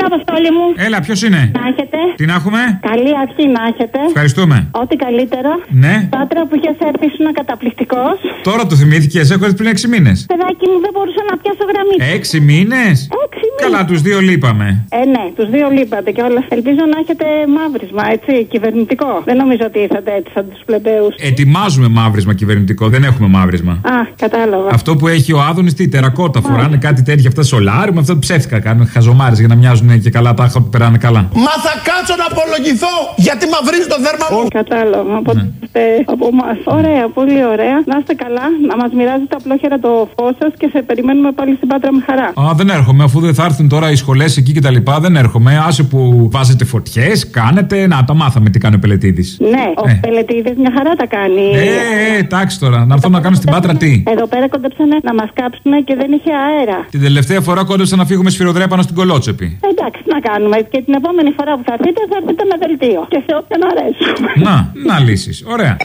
Έλα, Αποστόλη μου. Έλα, ποιος είναι; Να έχετε. Τι να έχουμε; Καλή αρχή να έχετε. Ευχαριστούμε. Ό,τι καλύτερο. Ναι. Πάτρα που είχε έρθει ήσουν καταπληκτικό. Τώρα το θυμήθηκες, έχω έρθει πριν 6 μήνες. Παιδάκι μου δεν μπορούσα να πιάσω γραμμή. 6 μήνες; 6 μήνε. Καλά, τους δύο λείπαμε. Ε, ναι, τους δύο λείπατε και όλα. Ελπίζω να έχετε μαύρισμα, έτσι, κυβερνητικό. Δεν νομίζω ότι ήρθατε έτσι σαν τους πλεμπαίου. Ετοιμάζουμε μαύρισμα κυβερνητικό, δεν έχουμε μαύρισμα. Α, κατάλαβα. Αυτό που έχει ο Άδωνης, τι τερακότα φοράνε, κάτι τέτοια. Αυτά σολάρι, με αυτά που ψεύτικα κάνουν. Χαζομάρες για να μοιάζουν και καλά τάχα που περάνε καλά. Μα θα κάτσω να απολογηθώ γιατί μαυρίζει το δέρμα μου. Κατάλαβα. Από, ναι. από εμάς. Ωραία, πολύ ωραία. Να είστε καλά, να μας μοιράζετε απλόχερα το φως σας και σε περιμένουμε πάλι στην Πάτρα με χαρά. Α, δεν έρχομαι, αφού δεν θα έρθουν τώρα οι σχολές εκεί και τα λοιπά, δεν έρχομαι. Άσε που βάζετε φωτιές, κάνετε. Να, τα μάθαμε τι κάνει ο Πελετήδη. Ναι, ο Ε. Πελετήδη μια χαρά τα κάνει. Ε, ε, εντάξει τώρα, να έρθω να κάνω στην Πάτρα τι; Εδώ πέρα κόντεψαν να μας κάψουν και δεν είχε αέρα. Την τελευταία φορά κόντεψα να φύγουμε σφυροδρέπανο στην κολότσεπη. Εντάξει, τι να κάνουμε. Και την επόμενη φορά που θα έρθετε, θα έρθετε με δελτίο. Και σε όποιον αρέσουμε. Να, να λύσεις. Ωραία.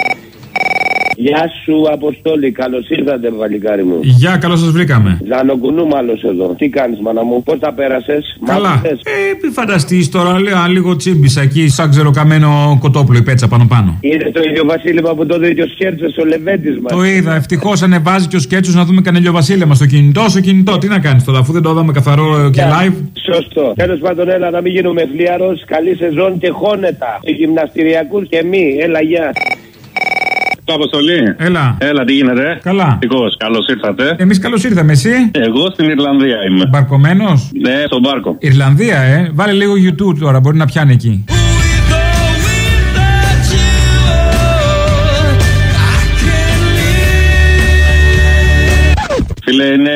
Γεια σου, Αποστόλη. Καλώς ήρθατε, βαλικάρι μου. Γεια, καλώς σας βρήκαμε. Ζανοκουνού, μάλλον εδώ. Τι κάνεις, μάνα μου, πώς τα πέρασες, Καλά. Ε, μη φανταστείς τώρα, λέω λίγο τσίμπησα εκεί, σαν ξεροκαμένο κοτόπουλο η πέτσα πάνω πάνω. Είδε το ίδιο βασίλεμα που το ίδιο σκέρτσε ο Λεβέντης μας. Το είδα. Ευτυχώς ανεβάζει και ο σκέτσο να δούμε κανένα βασίλεμα στο κινητό. Στο κινητό, τι να κάνεις τώρα, αφού δεν το είδαμε καθαρό και live. Σωστό. Τέλος πάντων, έλα να μην γίνουμε φλίαρο. Καλή σεζόν και χώνετα. Γυμναστηριακούς και μη. Έλα, γεια. Το αποστολή. Έλα. Έλα, τι γίνεται; Καλά. καλώς ήρθατε. Εμείς καλώς ήρθαμε, εσύ; Εγώ στην Ιρλανδία είμαι. Μπαρκωμένος; Ναι, στον πάρκο. Ιρλανδία, ε. Βάλε λίγο YouTube τώρα, μπορεί να πιάνει εκεί. Φίλε, είναι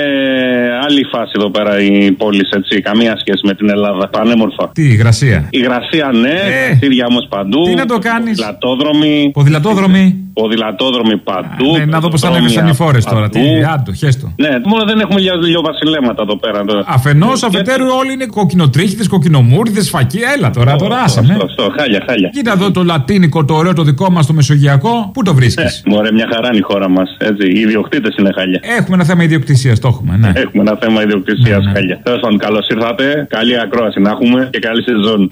άλλη φάση εδώ πέρα η πόλης, έτσι. Καμία σχέση με την Ελλάδα. Πανέμορφα. Τι, υγρασία. Υγρασία, ναι. Ε. Κτίρια όμως παντού. Τι να το κάνεις; Ποδηλατόδρομοι. Ποδηλατόδρομοι; Ποδηλατόδρομοι παντού. Ναι, να δω πώς θα ανέβει σαν οι φόρε τώρα. Τι, άντο, χέστο. Ναι, μόνο δεν έχουμε για δύο βασιλέματα εδώ πέρα. Αφενός, αφετέρου όλοι είναι κοκκινοτρίχτε, κοκκινομούρδες, φακή. Έλα τώρα, τώρα άσε με. Σωστό, χάλια, χάλια. Κοίτα εδώ το λατίνικο, το ωραίο, το δικό μας, το μεσογειακό. Πού το βρίσκεις; Ε, μωρέ, μια χαρά είναι η χώρα μας. Οι ιδιοκτήτες είναι χάλια. Έχουμε ένα θέμα ιδιοκτησίας, το έχουμε, ναι. Έχουμε ένα θέμα ιδιοκτησίας χάλια. Τέλος πάντων, καλώς ήρθατε. Καλή ακρόαση να έχουμε και καλή σεζόν.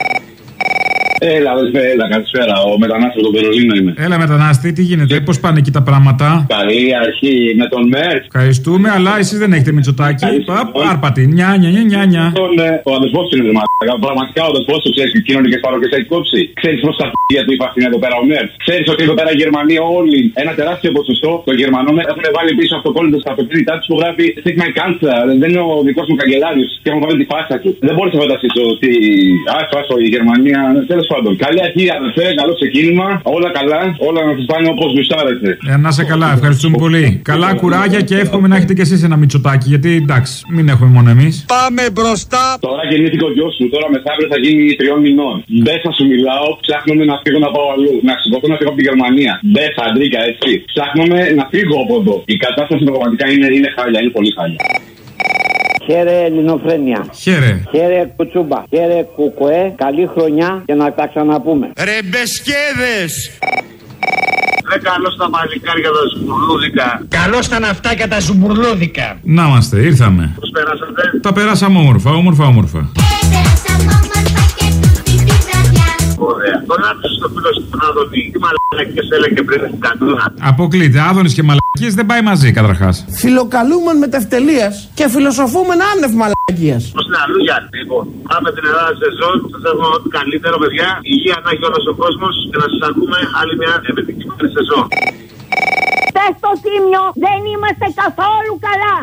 Έλα, αδελφέ, έλα, καλησπέρα. Ο μετανάστη από το Βερολίνο είμαι. Έλα, μετανάστη, τι γίνεται, πώς πάνε εκεί τα πράγματα; Καλή αρχή με τον Μέρ. Ευχαριστούμε, αλλά εσείς δεν έχετε μυτσοτάκι. Παπ, Άρπατη, νιά, νιά, νιά, νιά, νιά. Τον, ε, ο αδελφός του είναι μαλάκα. Πραγματικά ο αδελφός του ξέρεις τι κοινωνικέ παροχέ έχει κόψει. Ξέρεις πώς τα φύγια του υπάρχουν εδώ πέρα ο Μέρ. Ξέρεις ότι εδώ πέρα η Γερμανία όλοι ένα τεράστιο ποσοστό των Γερμανών έχουν βάλει πίσω από το κόλλο στα αυτοκίνητά τους που γράφει Take my cancer. Δεν είναι ο δικός μου καγκελάριος και έχουν βάλει τη φάστα τους. Δεν μπορείς να φανταστείς ότι. Άσο, άσο η Γερμανία. Τέλος πάντων. Καλή αρχή, αδελφέ, καλό ξεκίνημα. Όλα καλά. Όλα να σας πάνε όπως γουστάρετε. Ε, να είσαι καλά, ευχαριστούμε πολύ. Καλά κουράγια και εύχομαι να έχετε κι εσείς ένα μυτσοτάκι, γιατί εντάξει, μην έχουμε μόνο εμείς. Πάμε μπροστά. Τώρα γεννήθηκε ο γιος μου. Τώρα μεθαύριο θα γίνει τριών μηνών. Δεν θα σου μιλάω. Ψάχνουμε να φύγω να πάω αλλού. Να σηκωθώ να φύγω από τη Γερμανία. Δεν θα αντρίκα έτσι. Ψάχνουμε να φύγω από εδώ. Η κατάσταση πραγματικά είναι, είναι χάλια. Είναι πολύ χάλια. Χαίρε Ελληνοφρένια. Χαίρε. Χαίρε Κουτσούμπα. Χαίρε Κουκουέ. Καλή χρονιά και να τα ξαναπούμε. Ρεμπεσκέδες. Δεν καλό στα μαλλικάρια τα ζουμπουρλούδικα. Καλό στα ναυτάκια τα ζουμπουρλούδικα. Να είμαστε, ήρθαμε. Πώς περάσατε; Τα περάσαμε όμορφα, όμορφα, όμορφα. Ωραία. Τον άκουσα στο φίλο σου τον Άδωνη. Τι μαλακίε έλεγε πριν στην κανούνα. Αποκλείται, άδωνης και μαλακίε δεν πάει μαζί καταρχάς. Φιλοκαλούμεν μετευτελεία και φιλοσοφούμεν άνευ μαλακίας. Πώς είναι αλλού για λοιπόν. Πάμε την Ελλάδα σε ζών. Σας εύχομαι ό,τι καλύτερο, παιδιά. Υγεία να έχει όλος ο κόσμος και να σας ακούμε άλλη μια επιτυχημένη σεζόν. Πες στο τίμιο, δεν είμαστε καθόλου καλά.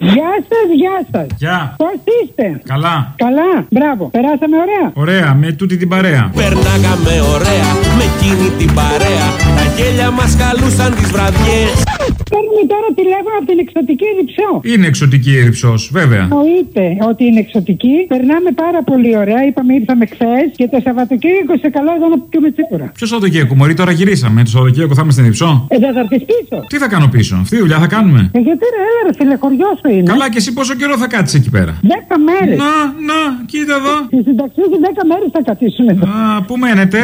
Γεια σας, γεια σας. Γεια. Πώς είστε, Καλά. Καλά, μπράβο. Περάσαμε ωραία. Ωραία, με τούτη την παρέα. Περνάγαμε ωραία με εκείνη την παρέα. Τα γέλια μας καλούσαν τις βραδιές Παίρνουμε τώρα τηλέφωνο από την εξωτική Ρυψό. Είναι εξωτική η Ρυψό, βέβαια. Εννοείται ότι είναι εξωτική. Περνάμε πάρα πολύ ωραία. Είπαμε ήρθαμε χθες και το Σαββατοκύριακο σε καλό εδώ να πιούμε τσίπουρα. Ποιος Σαββατοκύριακο, Μωρή, τώρα γυρίσαμε. Το Σαββατοκύριακο θα είμαστε στην Ρυψό. Ε, δεν θα έρθεις πίσω. Τι θα κάνω πίσω, αυτή τη δουλειά θα κάνουμε; Ε, γιατί ρε, έλα ρε, φίλε, χωριός σου είναι. Καλά, και εσύ πόσο καιρό θα κάτσεις εκεί πέρα; Δέκα μέρες. Να, να, κοίτα εδώ. Στη συνταξιούχη δέκα μέρες θα καθίσουμε εδώ. Α, πού μένετε;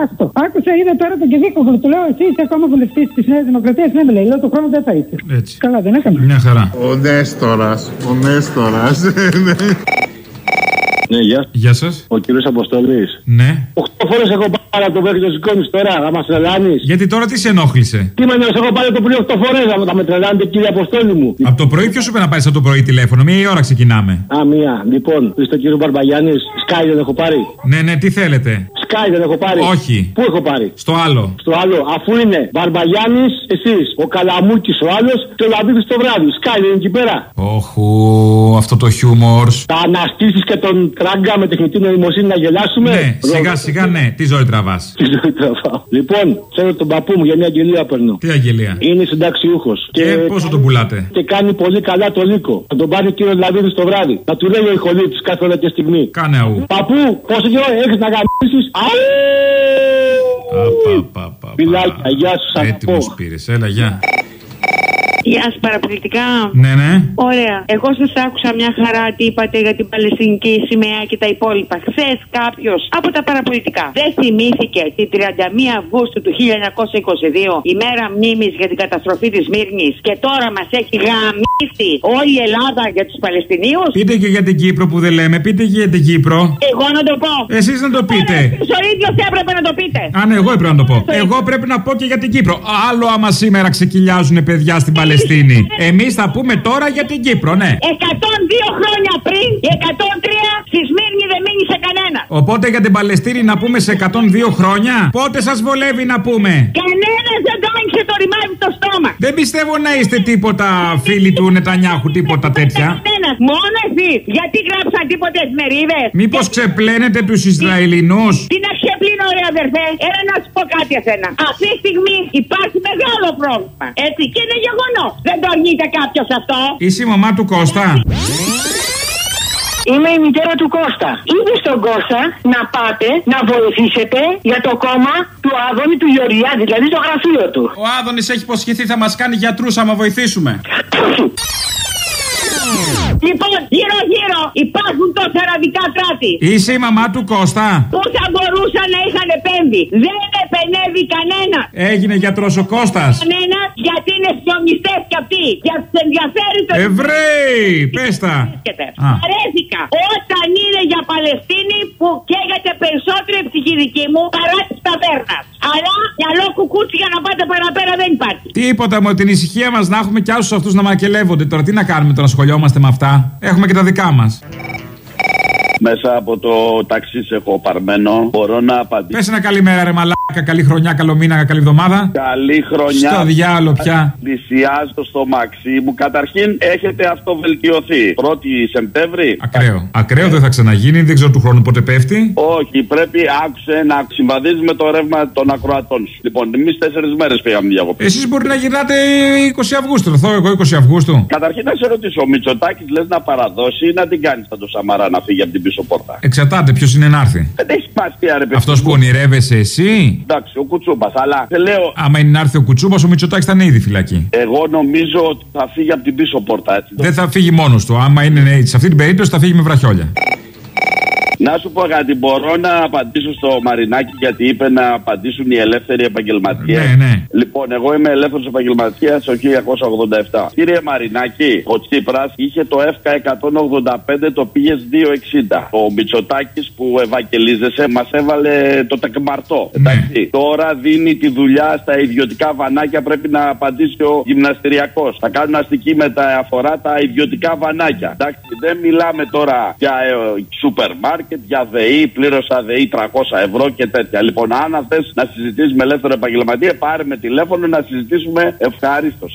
Άστο. Άκουσα, είδα τώρα τον Κεδίκογλου. Του λέω, εσύ είσαι ακόμα βουλευτής της Νέας Δημοκρατίας. Ναι, με λέει, λέω το χρόνο δεν θα είσαι. Έτσι. Καλά, δεν έκανα. Μια χαρά. Ο Νέστορας, ο Νέστορας. Ναι, γεια. Γεια σας. Ο κύριος Αποστολή. Ναι. Οχτώ φορές έχω πάρει από το μέχρι το σηκώνεις τώρα, θα μας τρελάνεις. Γιατί τώρα τι σε ενόχλησε; Τι με έχω πάρει το πρωί 8 φορές, θα με τρελάνετε κύριε Αποστόλη μου. Από το πρωί ποιος σου είπε να πάρεις από το πρωί τηλέφωνο, μία ώρα ξεκινάμε. Α, μία. Λοιπόν, είστε ο κύριο Μπαρμπαγιάννης, Σκάι δεν έχω πάρει. Ναι, ναι, τι θέλετε; Σκάι δεν έχω πάρει. Όχι. Πού έχω πάρει; Στο άλλο. Στο άλλο, αφού είναι Μπαρμπαγιάννης, εσείς, ο Καλαμούκης ο άλλος και ο Λαβίδης το βράδυ. Σκάι δεν είναι εκεί πέρα. Όχου, αυτό το χιούμορ. Θα αναστήσεις και τον τράγκα με τεχνητή νοημοσύνη να γελάσουμε; Ναι, σιγά σιγά ναι. Τι ζωή τραβά. Τι ζωή τραβάω. Λοιπόν, ξέρω τον παππού μου για μια αγγελία παίρνω. Τι αγγελία; Είναι συνταξιούχος. Και, πόσο τον πουλάτε; Και κάνει πολύ καλά το λύκο. Θα τον πάρει ο κύριος Λαβίδης το βράδυ. Να του λέει ο ηχολήπτης κάθε ώρα και στιγμή. Κάνε αού. Παππού, πόσο καιρό έχεις να γαμίσεις; Φιλάκια, γεια σου, Έτοιμος πήρες, έλα, γεια. Γεια σας, παραπολιτικά. Ναι, ναι. Ωραία. Εγώ σας άκουσα μια χαρά τι είπατε για την Παλαιστινική σημαία και τα υπόλοιπα. Χθες κάποιος από τα παραπολιτικά δεν θυμήθηκε την 31 Αυγούστου του 1922, ημέρα μνήμης για την καταστροφή της Μύρνη και τώρα μας έχει γαμίσει όλη η Ελλάδα για τους Παλαιστινίους. Πείτε και για την Κύπρο που δεν λέμε, πείτε και για την Κύπρο. Εγώ να το πω. Εσείς να το πείτε. Ο ίδιος έπρεπε να το πείτε. Αν ναι, εγώ έπρεπε να το πω. Εγώ πρέπει να πω και για την Κύπρο. Άλλο άμα σήμερα ξεκυλιάζουν παιδιά στην Παλαιστίνη. Εμείς θα πούμε τώρα για την Κύπρο, ναι. 102 χρόνια πριν, η 103 στη Σμύρνη δεν μείνει σε κανένα. Οπότε για την Παλαιστίνη να πούμε σε 102 χρόνια. Πότε σας βολεύει να πούμε; Κανένας δεν το άνοιξε το ρημάδι το στόμα. Δεν πιστεύω να είστε τίποτα φίλοι του Νετανιάχου, τίποτα τέτοια. Κανένας, μόνο εσείς. Γιατί γράψαν τίποτε εφημερίδες; Μήπως ξεπλένετε τους Ισραηλινούς; Τι να ξεπλύνω, ρε αδερφέ. Έλα να σου πω κάτι εσένα. Αυτή τη στιγμή υπάρχει μεγάλο πρόβλημα. Έτσι και είναι γεγονός. Δεν το αρνείται κάποιος αυτό. Είσαι η μαμά του Κώστα. Είμαι η μητέρα του Κώστα. Ήδη στον Κώστα να πάτε να βοηθήσετε για το κόμμα του Άδωνη του Γεωργιάδη, δηλαδή το γραφείο του. Ο Άδωνης έχει υποσχεθεί θα μας κάνει γιατρούς άμα βοηθήσουμε. Λοιπόν, γύρω-γύρω υπάρχουν τόσα αραβικά κράτη. Είσαι η μαμά του Κώστα. Πού θα μπορούσαν να είχαν επέμβει; Δεν επενεύει κανένα. Έγινε γιατρός ο Κώστας. Κανένα γιατί είναι σιωνιστές κι αυτοί. Για τους ενδιαφέρει το. Εβραίοι! Πέστα. Αρέθηκα όταν είναι για Παλαιστίνη που καίγεται περισσότερη ψυχή δική μου παρά τη ταβέρνας. Αλλά μυαλό κουκούτσι για να πάτε παραπέρα δεν υπάρχει. Τίποτα με την ησυχία μας να έχουμε κι άλλους αυτούς να μακελεύονται. Τώρα τι να κάνουμε, τώρα σχολιόμαστε με αυτά. Έχουμε και τα δικά μας. Μέσα από το ταξί σε έχω παρμένο. Μπορώ να απαντήσω. Πες ένα καλημέρα, ρε μαλάκα. Καλή χρονιά, καλό μήνα, καλή εβδομάδα. Καλή χρονιά. Στο διάλογο πια. Πλησιάζω στο μαξί μου. Καταρχήν έχετε αυτοβελτιωθεί. 1η Σεπτέμβρη. Ακραίο. Ακραίο δεν θα ξαναγίνει, δεν ξέρω του χρόνου πότε πέφτει. Όχι, πρέπει άκουσε να συμβαδίζει με το ρεύμα των ακροατών σου. Λοιπόν, εμείς τέσσερις μέρες πήγαμε διακοπή. Εσείς μπορεί να γυρνάτε 20 Αυγούστου. Θα εγώ 20 Αυγούστου. Καταρχήν να σε ρωτήσω, ο Μητσοτάκης λες να παραδώσει ή να την κάνεις σαν το Σαμαρά να φύγει από την πίσω πόρτα; Εξαρτάται ποιος είναι να έρθει. Δεν έχει σημασία, ρε παιδί. Αυτός που ονειρεύεσαι εσύ. Εντάξει, ο Κουτσούμπας, αλλά σε λέω. Άμα είναι να έρθει ο Κουτσούμπας, ο Μητσοτάκης θα είναι ήδη φυλακή. Εγώ νομίζω ότι θα φύγει από την πίσω πόρτα, έτσι. Δεν θα φύγει μόνος του. Άμα είναι σε αυτή την περίπτωση θα φύγει με βραχιόλια. Να σου πω κάτι, μπορώ να απαντήσω στο Μαρινάκι γιατί είπε να απαντήσουν οι ελεύθεροι επαγγελματίες. Ναι, ναι. Λοιπόν, εγώ είμαι ελεύθερος επαγγελματίας το 1987. Κύριε Μαρινάκι, ο Τσίπρας είχε το ΕΦΚΑ 185, το πήγε 260. Ο Μητσοτάκης που ευαγγελίζεσαι μας έβαλε το τεκμαρτό. Εντάξει. Τώρα δίνει τη δουλειά στα ιδιωτικά βανάκια, πρέπει να απαντήσει ο γυμναστηριακός. Θα κάνουν αστική μεταφορά τα ιδιωτικά βανάκια. Εντάξει, δεν μιλάμε τώρα για ε, σούπερ μάρκετ για ΔΕΗ, πλήρωσα ΔΕΗ 300 ευρώ και τέτοια. Λοιπόν, αν θες να συζητήσεις με ελεύθερο επαγγελματία, πάρε με τηλέφωνο να συζητήσουμε ευχαρίστω.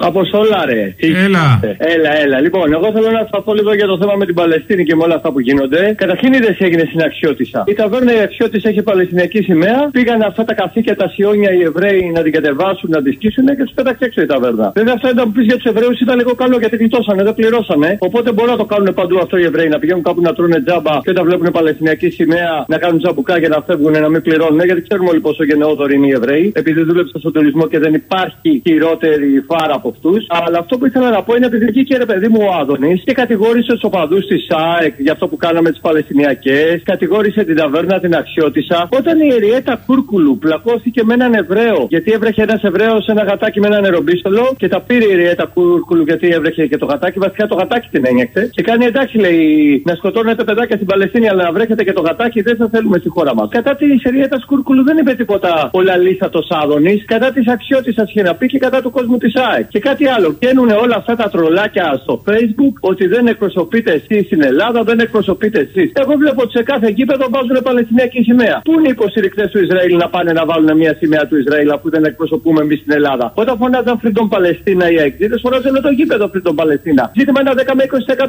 Αποστολά, ρε. Έλα. Έλα, έλα. Λοιπόν, εγώ θέλω να σταθώ λίγο για το θέμα με την Παλαιστίνη και με όλα αυτά που γίνονται. Καταρχήν είδες έγινε στην Αξιώτησα. Η ταβέρνα η Αξιώτησα έχει Παλαιστινιακή σημαία. Πήγαν αυτά τα καθήκια, τα σιόνια οι Εβραίοι να την κατεβάσουν, να τη σκίσουν και τους πέταξε έξω η ταβέρνα. Βέβαια αυτά ήταν που πεις για τους Εβραίους ήταν λίγο καλό γιατί γλιτώσανε, δεν πληρώσανε. Οπότε μπορούν να το κάνουν παντού αυτό οι Εβραίοι. Να πηγαίνουν κάπου να τρώνε τζάμπα και όταν βλέπουν Παλαιστινιακή σημαία να κάνουν τζαμπουκά και να φεύγουν να μην πληρώνουν. Γιατί ξέρουμε όλοι πόσο γενναιόδοροι είναι οι Εβραίοι. Επειδή δούλεψαν στον τουρισμό και δεν υπάρχει χειρότερη φάρα από αυτούς. Αλλά αυτό που ήθελα να πω είναι επειδή βγήκε ρε παιδί μου ο Άδωνης και κατηγόρησε τους οπαδούς της ΣΑΕΚ για αυτό που κάναμε τις Παλαιστινιακές, κατηγόρησε την ταβέρνα την Αξιώτησα. Όταν η Εριέτα Κούρκουλου πλακώθηκε με έναν Εβραίο, γιατί έβρεχε ένας Εβραίος σε ένα γατάκι με ένα νερομπίστολο και τα πήρε η Εριέτα Κούρκουλου γιατί έβρεχε και το γατάκι. Βασικά το γατάκι την ένιωξε και κάνει εντάξει λέει να σκοτώνετε παιδάκια στην Παλαιστίνη αλλά να βρέχετε και το γατάκι δεν θα θέλουμε στη χώρα μας. Κατά της Εριέτας Κούρκουλου δεν είπε τίποτα ο λαλίστατο Άδωνης, κατά της Αξιώτησα είχε να πει και κατά του κόσμου της ΑΕΚ. Και κάτι άλλο. Καίνουν όλα αυτά τα τρολάκια στο Facebook ότι δεν εκπροσωπείτε εσείς στην Ελλάδα, δεν εκπροσωπείτε εσείς. Εγώ βλέπω ότι σε κάθε γήπεδο βάζουν Παλαιστινιακή σημαία. Πού είναι οι υποστηρικτές του Ισραήλ να πάνε να βάλουν μια σημαία του Ισραήλ αφού δεν εκπροσωπούμε εμείς στην Ελλάδα; Όταν φωνάζαν Φρίντον Παλαιστίνα οι αεκτήτε, φωνάζαν το γήπεδο Φρίντον Παλαιστίνα. Ζήτημα ένα 10 με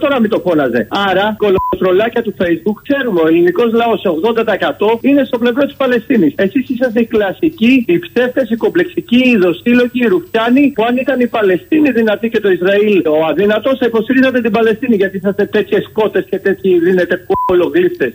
20% να μην το φώναζε. Άρα, κολοτρολάκια του Facebook ξέρουμε ο ελληνικός λαός σε 80% είναι στο πλευρό της Παλαιστίνης. Εσείς είσαστε οι κλασικοί, οι ψεύτες, οι κομπλεξικοί, οι δοσύλλογοι, οι ρουφιάνοι που αν ήταν η Παλαιστίνη δυνατή και το Ισραήλ ο αδύνατος θα υποστηρίζατε την Παλαιστίνη γιατί είσαστε τέτοιες κότες και τέτοιοι δίνετε κολογλίστε.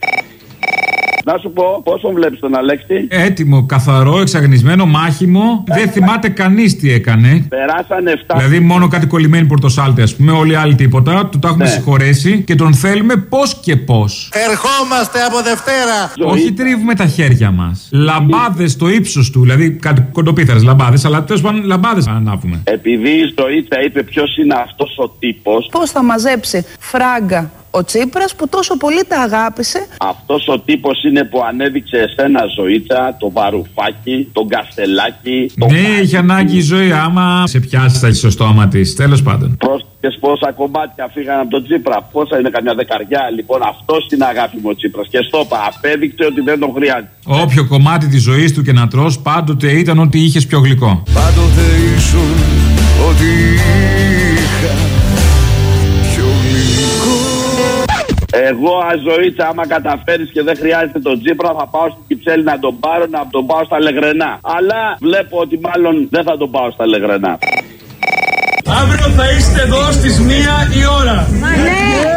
Να σου πω, πόσο βλέπεις τον Αλέξη. Έτοιμο, καθαρό, εξαγνισμένο, μάχημο. Δεν θυμάται κανείς τι έκανε. Περάσανε 7. Δηλαδή, μόνο κάτι κολλημένη πορτοσάλτες, ας πούμε. Όλοι οι άλλοι τίποτα. Του τα έχουμε Ναι. συγχωρέσει και τον θέλουμε πώς και πώς. Ερχόμαστε από Δευτέρα. Όχι τρίβουμε τα χέρια μας. Λαμπάδες στο ύψος του. Δηλαδή, κάτι κοντοπίθαρες λαμπάδες, αλλά τέλος πάντων λαμπάδες ανάβουμε. Επειδή η Ζωήτσα είπε ποιος είναι αυτός ο τύπος, Πώς θα μαζέψει φράγκα ο Τσίπρας που τόσο πολύ τα αγάπησε. αυτός ο τύπος είναι που ανέδειξε εσένα Ζωήτσα, το βαρουφάκι, τον καστελάκι, το Ναι, έχει ανάγκη η ζωή άμα σε πιάσει θα έχεις στο στόμα της. Τέλος πάντων. Πρόσεχες πόσα κομμάτια φύγαν από τον Τσίπρα. Πόσα είναι καμιά δεκαριά. Λοιπόν, αυτός την αγάπη μου ο Τσίπρας. Και στο είπα, απέδειξε ότι δεν τον χρειάζεται. Όποιο κομμάτι της ζωής του και να τρως πάντοτε ήταν ότι είχες πιο γλυκό. Πάντοτε ήσουν ότι Εγώ αζωίτσα, άμα καταφέρεις και δεν χρειάζεται τον Τζίπρα, θα πάω στην Κυψέλη να τον πάρω, να τον πάω στα Λεγρενά. Αλλά βλέπω ότι μάλλον δεν θα τον πάω στα Λεγρενά. Αύριο θα είστε εδώ στις μία η ώρα. Ναι. ναι